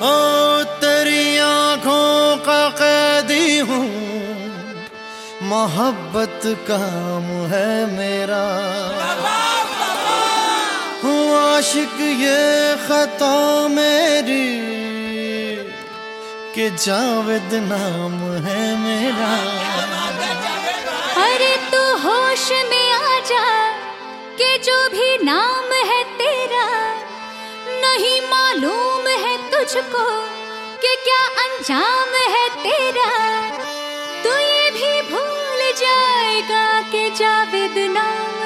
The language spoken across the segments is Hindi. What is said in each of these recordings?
ओ तेरी आँखों का कैदी हूँ। मोहब्बत काम है मेरा। हूँ आशिक ये खता मेरी, के जावेद नाम है मेरा। अरे तो होश में आ जा, के जो भी नाम है तेरा, नहीं मालूम तुझको कि क्या अंजाम है तेरा? तू ये भी भूल जाएगा कि जावेद नाम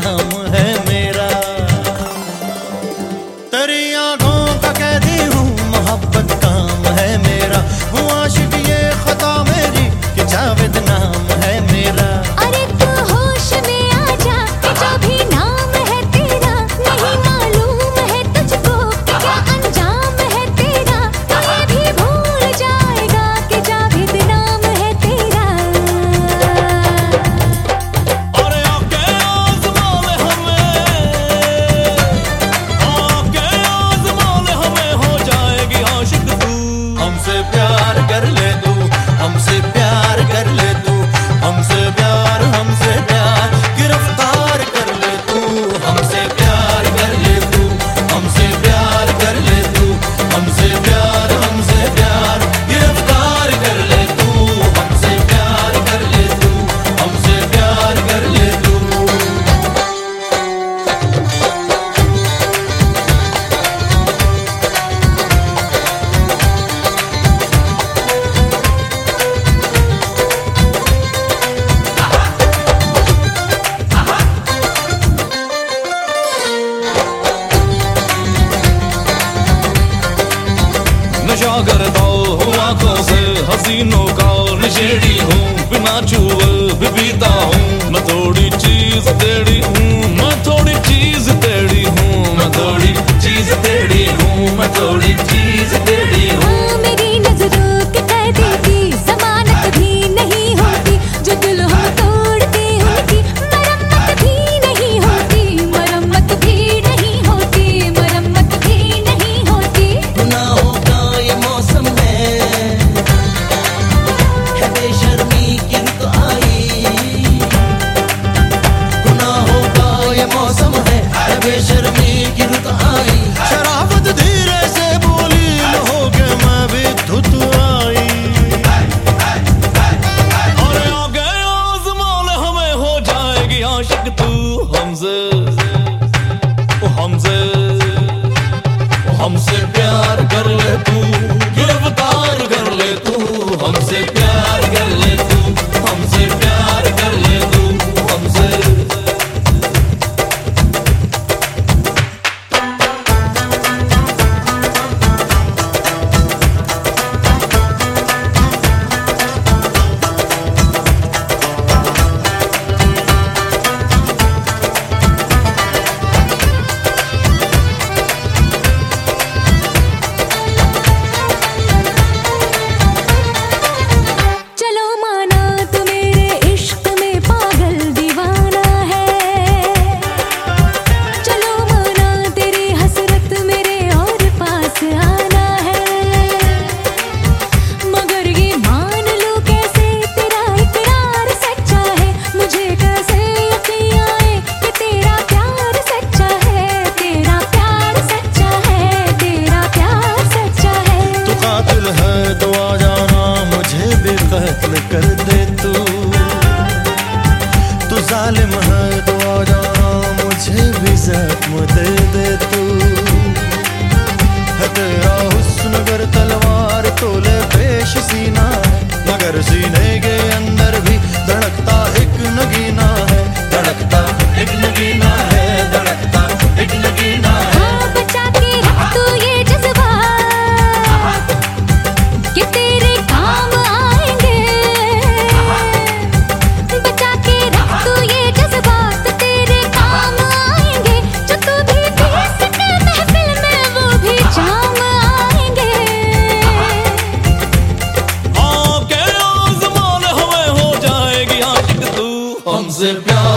नाम है मेरा। गर्दाओ हो हुआ से हसीनों का निशेड़ी हूँ। बिना चूल भी पीता हूँ। मैं थोड़ी चीज़ तेरी हूँ। मैं थोड़ी चीज़ तेरी हूँ। मैं थोड़ी चीज़ तेरी हूँ। मैं थोड़ी चीज़ जालिम है द्वारा मुझे भी जख्म दे दे तू। है तेरा हुस्न गर तलवार, तोले पेश सीना मगर सीने Sypiam